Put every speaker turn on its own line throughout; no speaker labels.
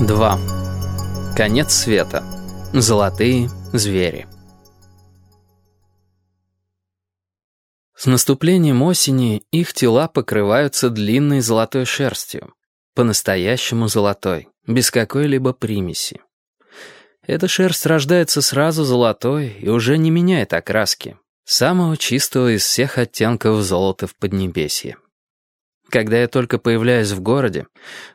2. Конец света. Золотые звери. С наступлением осени их тела покрываются длинной золотой шерстью. По-настоящему золотой, без какой-либо примеси. Эта шерсть рождается сразу золотой и уже не меняет окраски. Самого чистого из всех оттенков золота в Поднебесье. Когда я только появляюсь в городе,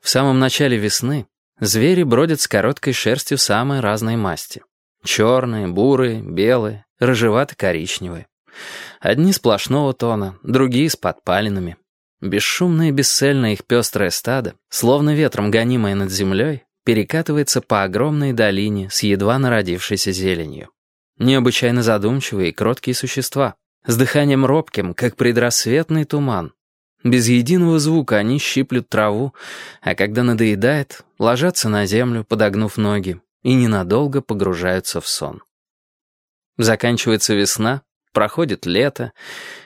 в самом начале весны, звери бродят с короткой шерстью самой разной масти. Черные, бурые, белые, рыжевато-коричневые. Одни сплошного тона, другие с подпалинами. Бесшумное и бесцельное их пестрое стадо, словно ветром гонимое над землей, перекатывается по огромной долине с едва народившейся зеленью. Необычайно задумчивые и кроткие существа, с дыханием робким, как предрассветный туман, без единого звука они щиплют траву, а когда надоедает, ложатся на землю, подогнув ноги, и ненадолго погружаются в сон. Заканчивается весна, проходит лето,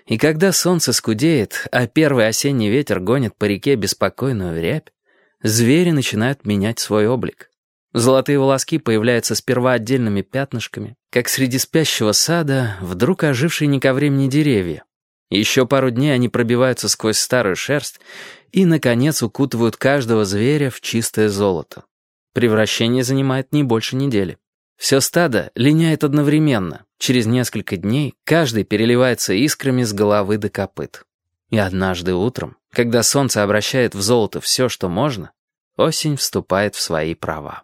и когда солнце скудеет, а первый осенний ветер гонит по реке беспокойную рябь, звери начинают менять свой облик. Золотые волоски появляются сперва отдельными пятнышками, как среди спящего сада вдруг ожившие не ко времени деревья, еще пару дней они пробиваются сквозь старую шерсть и, наконец, укутывают каждого зверя в чистое золото. Превращение занимает не больше недели. Все стадо линяет одновременно. Через несколько дней каждый переливается искрами с головы до копыт. И однажды утром, когда солнце обращает в золото все, что можно, осень вступает в свои права.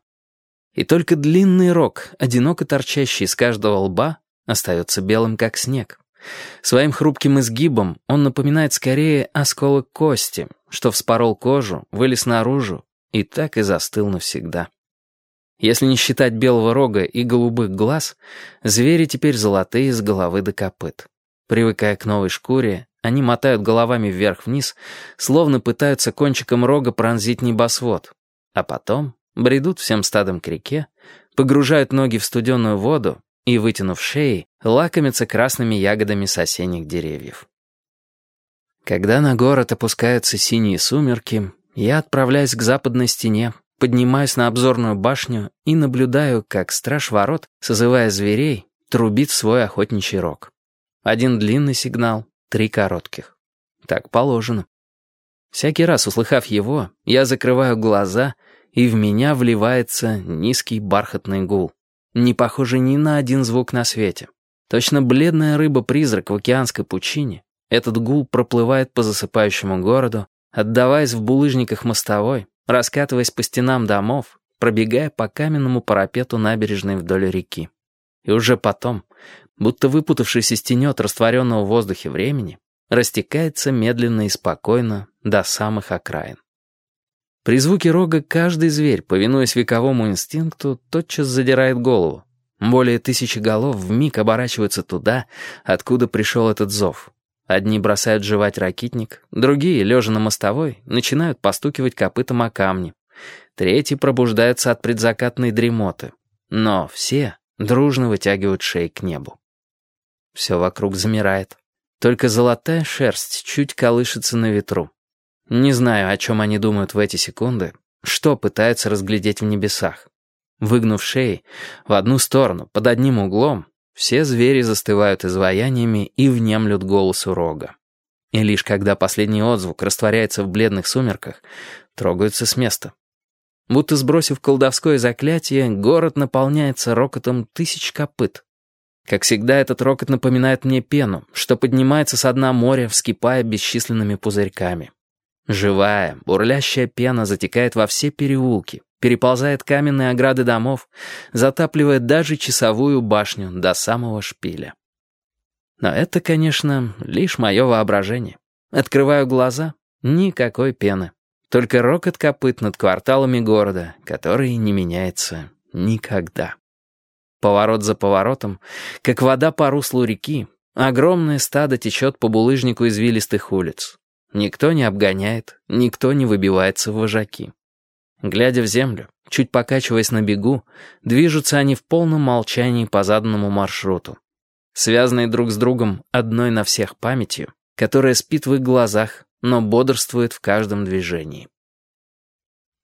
И только длинный рог, одиноко торчащий из каждого лба, остается белым, как снег. Своим хрупким изгибом он напоминает скорее осколок кости, что вспорол кожу, вылез наружу и так и застыл навсегда. Если не считать белого рога и голубых глаз, звери теперь золотые с головы до копыт. Привыкая к новой шкуре, они мотают головами вверх-вниз, словно пытаются кончиком рога пронзить небосвод, а потом бредут всем стадом к реке, погружают ноги в студеную воду и, вытянув шеи, лакомятся красными ягодами с осенних деревьев. Когда на город опускаются синие сумерки, я отправляюсь к западной стене, поднимаюсь на обзорную башню и наблюдаю, как страж ворот, созывая зверей, трубит свой охотничий рог. Один длинный сигнал, три коротких. Так положено. Всякий раз, услыхав его, я закрываю глаза, и в меня вливается низкий бархатный гул не похожий ни на один звук на свете. Точно бледная рыба-призрак в океанской пучине, этот гул проплывает по засыпающему городу, отдаваясь в булыжниках мостовой, раскатываясь по стенам домов, пробегая по каменному парапету набережной вдоль реки. И уже потом, будто выпутавшийся стенет растворенного в воздухе времени, растекается медленно и спокойно до самых окраин. При звуке рога каждый зверь, повинуясь вековому инстинкту, тотчас задирает голову. Более тысячи голов вмиг оборачиваются туда, откуда пришел этот зов. Одни бросают жевать ракитник, другие, лежа на мостовой, начинают постукивать копытом о камни. Третьи пробуждаются от предзакатной дремоты. Но все дружно вытягивают шеи к небу. Все вокруг замирает. Только золотая шерсть чуть колышется на ветру. Не знаю, о чем они думают в эти секунды, что пытаются разглядеть в небесах. Выгнув шеи в одну сторону, под одним углом, все звери застывают изваяниями и внемлют голосу рога. И лишь когда последний отзвук растворяется в бледных сумерках, трогаются с места. Будто сбросив колдовское заклятие, город наполняется рокотом тысяч копыт. Как всегда, этот рокот напоминает мне пену, что поднимается со дна моря, вскипая бесчисленными пузырьками. Живая, бурлящая пена затекает во все переулки, переползает каменные ограды домов, затапливает даже часовую башню до самого шпиля. Но это, конечно, лишь мое воображение. Открываю глаза — никакой пены. Только рокот копыт над кварталами города, который не меняется никогда. Поворот за поворотом, как вода по руслу реки, огромное стадо течет по булыжнику извилистых улиц. Никто не обгоняет, никто не выбивается в вожаки. Глядя в землю, чуть покачиваясь на бегу, движутся они в полном молчании по заданному маршруту. Связанные друг с другом одной на всех памятью, которая спит в их глазах, но бодрствует в каждом движении.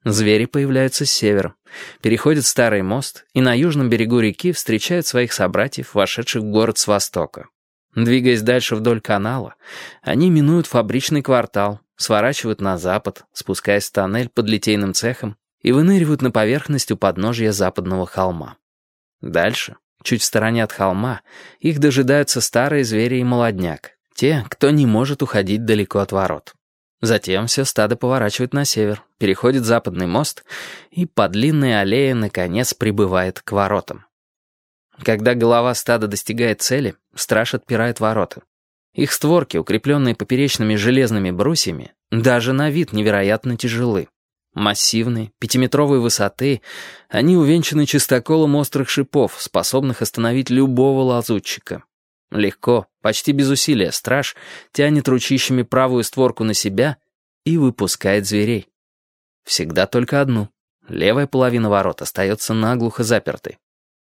Звери появляются с севера, переходят старый мост и на южном берегу реки встречают своих собратьев, вошедших в город с востока. Двигаясь дальше вдоль канала, они минуют фабричный квартал, сворачивают на запад, спускаясь в тоннель под литейным цехом и выныривают на поверхность у подножья западного холма. Дальше, чуть в стороне от холма, их дожидаются старые звери и молодняк, те, кто не может уходить далеко от ворот. Затем все стадо поворачивает на север, переходит западный мост и по длинной аллее, наконец, прибывает к воротам. Когда голова стада достигает цели, страж отпирает ворота. Их створки, укрепленные поперечными железными брусьями, даже на вид невероятно тяжелы. Массивные, пятиметровой высоты, они увенчаны чистоколом острых шипов, способных остановить любого лазутчика. Легко, почти без усилия, страж тянет ручищами правую створку на себя и выпускает зверей. Всегда только одну. Левая половина ворот остается наглухо запертой.